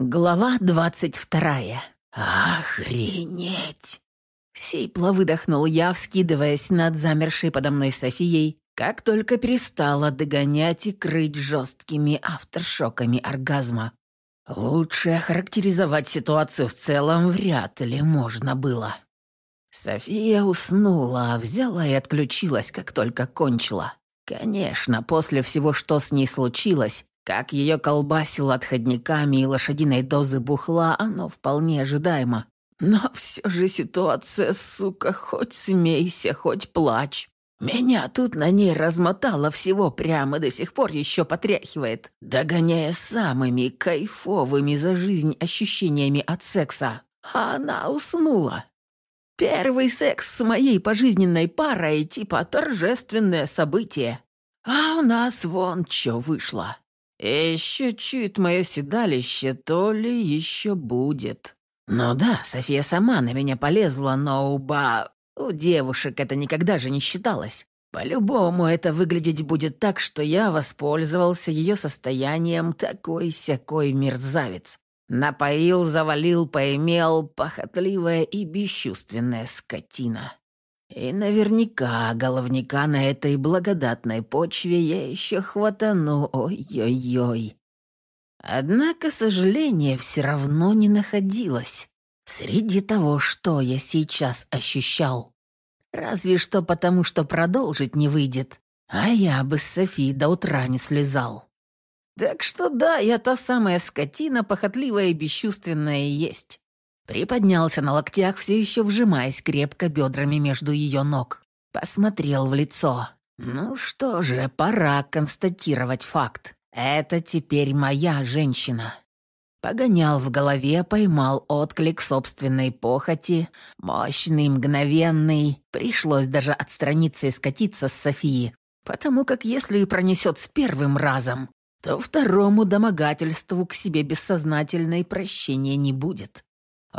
Глава двадцать вторая. «Охренеть!» Сипло выдохнул я, вскидываясь над замершей подо мной Софией, как только перестала догонять и крыть жесткими авторшоками оргазма. Лучше охарактеризовать ситуацию в целом вряд ли можно было. София уснула, взяла и отключилась, как только кончила. Конечно, после всего, что с ней случилось, как ее колбасило отходниками и лошадиной дозы бухла, оно вполне ожидаемо. Но все же ситуация, сука, хоть смейся, хоть плачь. Меня тут на ней размотало всего прямо до сих пор еще потряхивает, догоняя самыми кайфовыми за жизнь ощущениями от секса. А она уснула. Первый секс с моей пожизненной парой типа торжественное событие. А у нас вон что вышло. Еще чуть мое седалище, то ли еще будет. Ну да, София сама на меня полезла, но уба... У девушек это никогда же не считалось. По-любому это выглядеть будет так, что я воспользовался ее состоянием такой-сякой мерзавец. Напоил, завалил, поимел, похотливая и бесчувственная скотина. И наверняка головника на этой благодатной почве я еще хватану, ой-ой-ой. Однако сожаления все равно не находилось среди того, что я сейчас ощущал. Разве что потому, что продолжить не выйдет, а я бы с Софи до утра не слезал. Так что да, я та самая скотина, похотливая и бесчувственная есть. Приподнялся на локтях, все еще вжимаясь крепко бедрами между ее ног. Посмотрел в лицо. «Ну что же, пора констатировать факт. Это теперь моя женщина». Погонял в голове, поймал отклик собственной похоти, мощный, мгновенный. Пришлось даже отстраниться и скатиться с Софии, потому как если и пронесет с первым разом, то второму домогательству к себе бессознательной прощения не будет.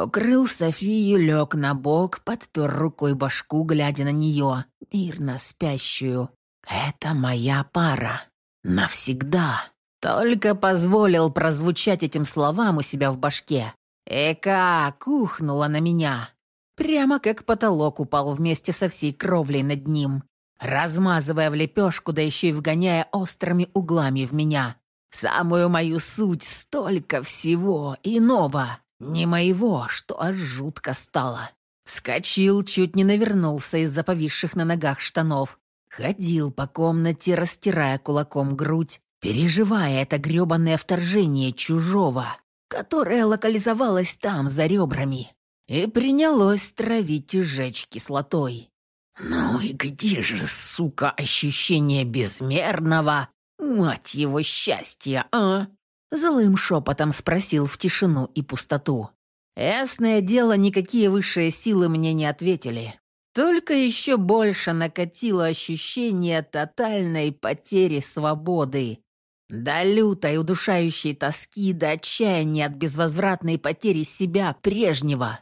Укрыл Софию, лег на бок, подпер рукой башку, глядя на нее, мирно спящую. «Это моя пара. Навсегда». Только позволил прозвучать этим словам у себя в башке. Эка кухнула на меня. Прямо как потолок упал вместе со всей кровлей над ним, размазывая в лепешку, да еще и вгоняя острыми углами в меня. Самую мою суть столько всего иного. Не моего, что аж жутко стало. Вскочил, чуть не навернулся из-за повисших на ногах штанов. Ходил по комнате, растирая кулаком грудь, переживая это грёбаное вторжение чужого, которое локализовалось там, за ребрами, и принялось травить и жечь кислотой. Ну и где же, сука, ощущение безмерного, мать его, счастья, а? Злым шепотом спросил в тишину и пустоту. Ясное дело, никакие высшие силы мне не ответили. Только еще больше накатило ощущение тотальной потери свободы. До лютой удушающей тоски, до отчаяния от безвозвратной потери себя прежнего.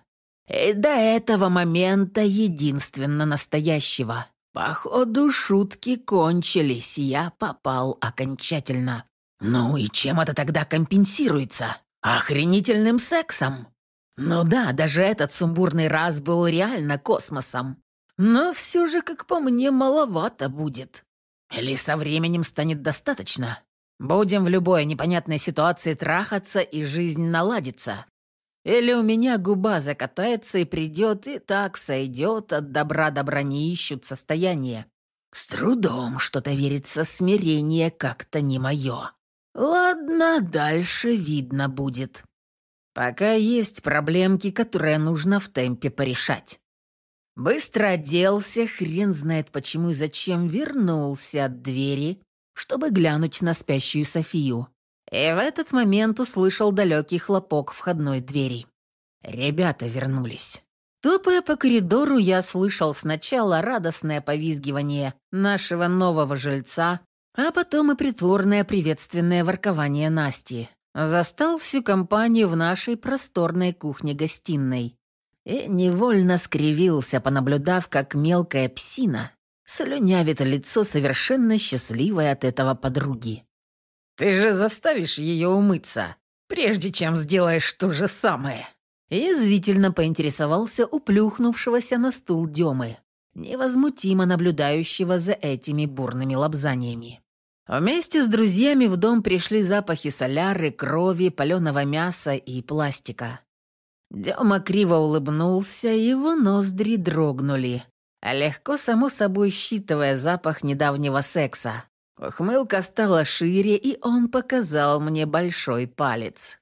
И до этого момента единственно настоящего. Походу, шутки кончились, я попал окончательно. Ну и чем это тогда компенсируется? Охренительным сексом? Ну да, даже этот сумбурный раз был реально космосом. Но все же, как по мне, маловато будет. Или со временем станет достаточно? Будем в любой непонятной ситуации трахаться, и жизнь наладится. Или у меня губа закатается и придет, и так сойдет, от добра добра не ищут состояние. С трудом что-то верится, смирение как-то не мое. Ладно, дальше видно будет. Пока есть проблемки, которые нужно в темпе порешать. Быстро оделся, хрен знает почему и зачем, вернулся от двери, чтобы глянуть на спящую Софию. И в этот момент услышал далекий хлопок входной двери. Ребята вернулись. Топая по коридору, я слышал сначала радостное повизгивание нашего нового жильца, а потом и притворное приветственное воркование Насти. Застал всю компанию в нашей просторной кухне-гостиной. И невольно скривился, понаблюдав, как мелкая псина слюнявит лицо совершенно счастливой от этого подруги. «Ты же заставишь ее умыться!» прежде чем сделаешь то же самое». Язвительно поинтересовался уплюхнувшегося на стул Демы, невозмутимо наблюдающего за этими бурными лобзаниями. Вместе с друзьями в дом пришли запахи соляры, крови, паленого мяса и пластика. Дема криво улыбнулся, его ноздри дрогнули, легко, само собой, считывая запах недавнего секса. Ухмылка стала шире, и он показал мне большой палец.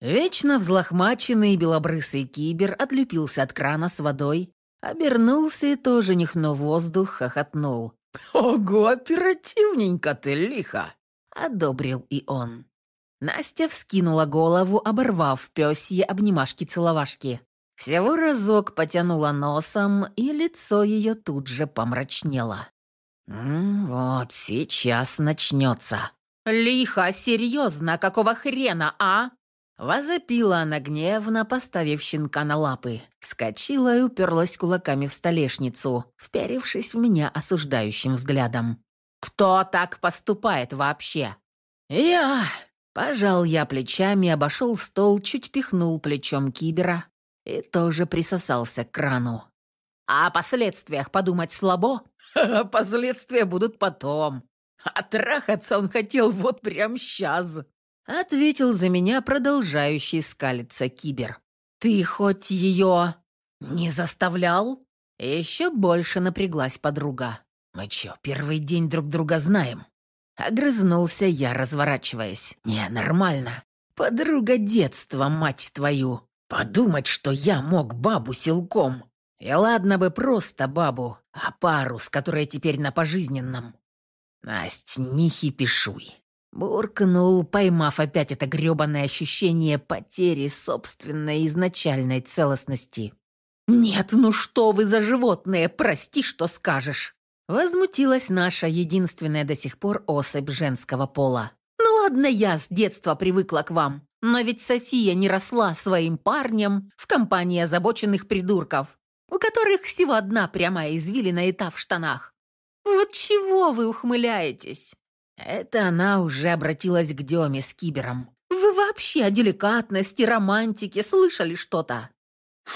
Вечно взлохмаченный белобрысый кибер отлепился от крана с водой, обернулся и тоже нюхнув воздух, хохотнул. «Ого, оперативненько ты, лихо!» — одобрил и он. Настя вскинула голову, оборвав пёсье обнимашки-целовашки. Всего разок потянула носом, и лицо ее тут же помрачнело. «М «Вот сейчас начнется». «Лихо, серьезно, какого хрена, а?» Возопила она гневно, поставив щенка на лапы. Вскочила и уперлась кулаками в столешницу, вперевшись в меня осуждающим взглядом. «Кто так поступает вообще?» «Я!» Пожал я плечами, обошел стол, чуть пихнул плечом кибера и тоже присосался к крану. «А о последствиях подумать слабо?» «Последствия будут потом. А трахаться он хотел вот прям сейчас», — ответил за меня продолжающий скалиться кибер. «Ты хоть ее не заставлял?» Еще больше напряглась подруга. «Мы чё, первый день друг друга знаем?» Огрызнулся я, разворачиваясь. «Не, нормально. Подруга детства, мать твою. Подумать, что я мог бабу силком. И ладно бы просто бабу, а пару, с которой теперь на пожизненном. Насть, не хипишуй». Буркнул, поймав опять это грёбаное ощущение потери собственной изначальной целостности. «Нет, ну что вы за животные, прости, что скажешь!» Возмутилась наша единственная до сих пор особь женского пола. «Ну ладно, я с детства привыкла к вам, но ведь София не росла своим парнем в компании озабоченных придурков, у которых всего одна прямая извилина и та в штанах. Вот чего вы ухмыляетесь?» Это она уже обратилась к Деме с Кибером. «Вы вообще о деликатности, романтике слышали что-то?»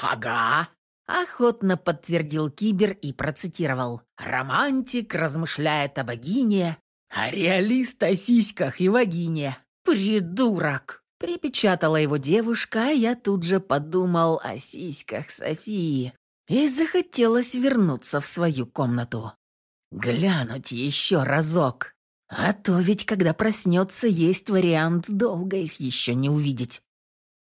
«Ага», Охотно подтвердил Кибер и процитировал. «Романтик размышляет о богине, а реалист о сиськах и вагине». «Придурок!» Припечатала его девушка, а я тут же подумал о сиськах Софии и захотелось вернуться в свою комнату. Глянуть еще разок. А то ведь, когда проснется, есть вариант долго их еще не увидеть.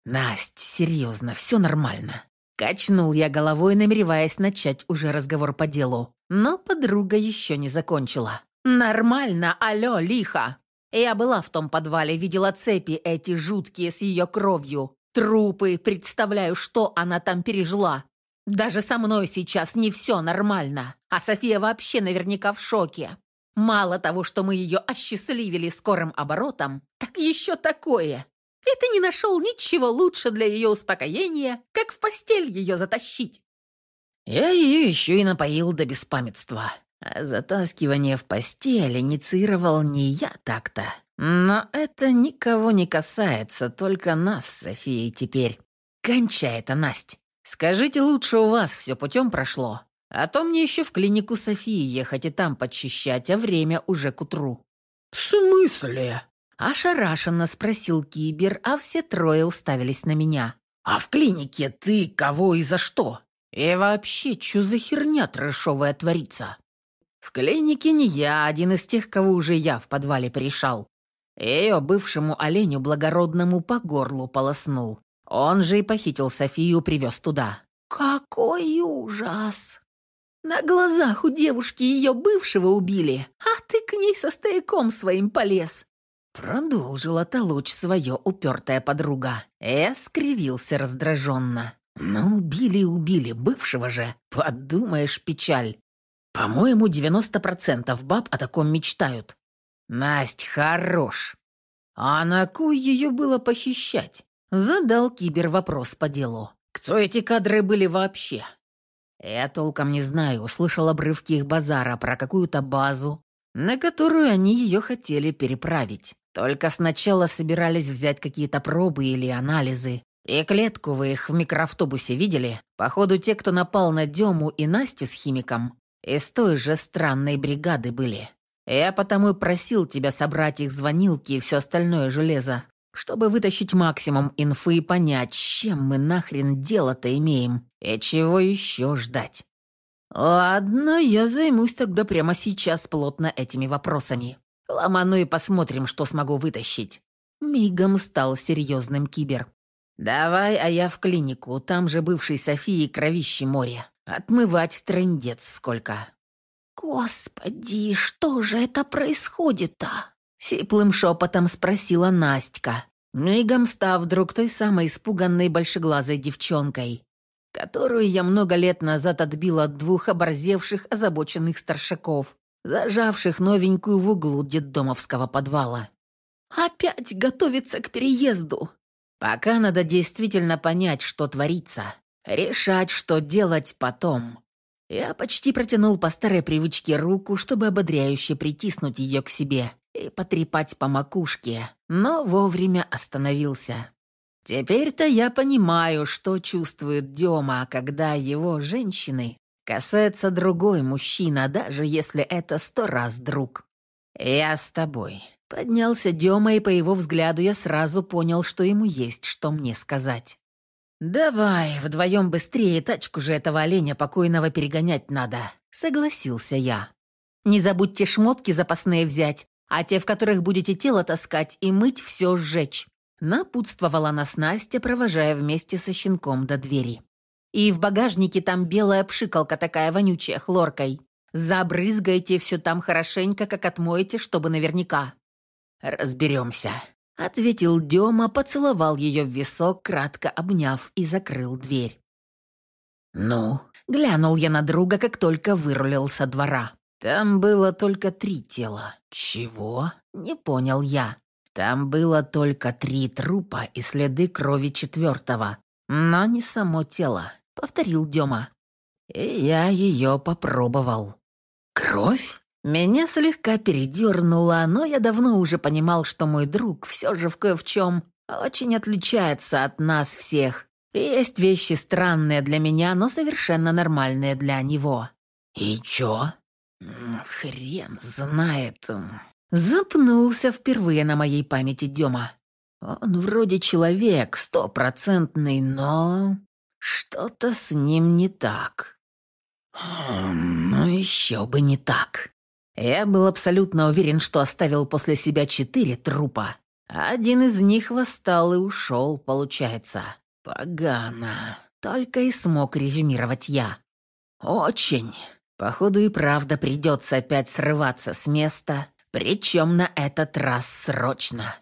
Насть, серьезно, все нормально. Качнул я головой, намереваясь начать уже разговор по делу. Но подруга еще не закончила. «Нормально, алло, лихо!» Я была в том подвале, видела цепи эти жуткие с ее кровью. Трупы, представляю, что она там пережила. Даже со мной сейчас не все нормально. А София вообще наверняка в шоке. Мало того, что мы ее осчастливили скорым оборотом, так еще такое. И ты не нашел ничего лучше для ее успокоения, как в постель ее затащить. Я ее еще и напоил до беспамятства. А затаскивание в постель инициировал не я так-то. Но это никого не касается, только нас с Софией теперь. Кончай это, Насть. Скажите, лучше у вас все путем прошло. А то мне еще в клинику Софии ехать и там подчищать, а время уже к утру». «В смысле?» Ошарашенно спросил Кибер, а все трое уставились на меня. «А в клинике ты кого и за что? И вообще, что за херня трэшовая творится?» «В клинике не я, один из тех, кого уже я в подвале порешал. Ее бывшему оленю благородному по горлу полоснул. Он же и похитил Софию, привез туда». «Какой ужас!» На глазах у девушки ее бывшего убили, а ты к ней со стояком своим полез. Продолжила толочь свое упертая подруга. Я скривился раздраженно. Ну, убили, убили, бывшего же. Подумаешь, печаль. По-моему, 90% баб о таком мечтают. Насть, хорош. А на кой ее было похищать? Задал Кибер вопрос по делу. Кто эти кадры были вообще? Я толком не знаю, услышал обрывки их базара про какую-то базу, на которую они ее хотели переправить. Только сначала собирались взять какие-то пробы или анализы. И клетку вы их в микроавтобусе видели? Походу, те, кто напал на Дему и Настю с химиком, из той же странной бригады были. Я потому и просил тебя собрать их звонилки и все остальное железо, чтобы вытащить максимум инфы и понять, чем мы нахрен дело-то имеем и чего еще ждать. Ладно, я займусь тогда прямо сейчас плотно этими вопросами. Ломану и посмотрим, что смогу вытащить. Мигом стал серьезным кибер. «Давай, а я в клинику, там же бывший Софии кровище море. Отмывать трындец сколько». «Господи, что же это происходит-то?» Сиплым шепотом спросила Настя, мигом став вдруг той самой испуганной большеглазой девчонкой, которую я много лет назад отбила от двух оборзевших, озабоченных старшаков, зажавших новенькую в углу детдомовского подвала. «Опять готовится к переезду!» «Пока надо действительно понять, что творится, решать, что делать потом». Я почти протянул по старой привычке руку, чтобы ободряюще притиснуть ее к себе и потрепать по макушке, но вовремя остановился. Теперь-то я понимаю, что чувствует Дема, когда его женщины касается другой мужчина, даже если это сто раз друг. «Я с тобой». Поднялся Дема, и по его взгляду я сразу понял, что ему есть что мне сказать. «Давай, вдвоем быстрее, тачку же этого оленя покойного перегонять надо», — согласился я. «Не забудьте шмотки запасные взять, а те, в которых будете тело таскать и мыть, все сжечь», — напутствовала нас Настя, провожая вместе со щенком до двери. «И в багажнике там белая пшикалка такая вонючая хлоркой. Забрызгайте все там хорошенько, как отмоете, чтобы наверняка». «Разберемся», ответил Дема, поцеловал ее в висок, кратко обняв и закрыл дверь. «Ну?» — глянул я на друга, как только вырулил со двора. Там было только три тела. «Чего?» — не понял я. Там было только три трупа и следы крови четвертого, но не само тело, — повторил Дема. И я ее попробовал. «Кровь?» Меня слегка передернуло, но я давно уже понимал, что мой друг все же в кое в чем очень отличается от нас всех. есть вещи странные для меня, но совершенно нормальные для него. И чё? Хрен знает. Запнулся впервые на моей памяти Дема. Он вроде человек, стопроцентный, но... Что-то с ним не так. Хм, ну еще бы не так. Я был абсолютно уверен, что оставил после себя четыре трупа. Один из них восстал и ушел, получается. Погано. Только и смог резюмировать я. Очень. Походу и правда придется опять срываться с места, причем на этот раз срочно.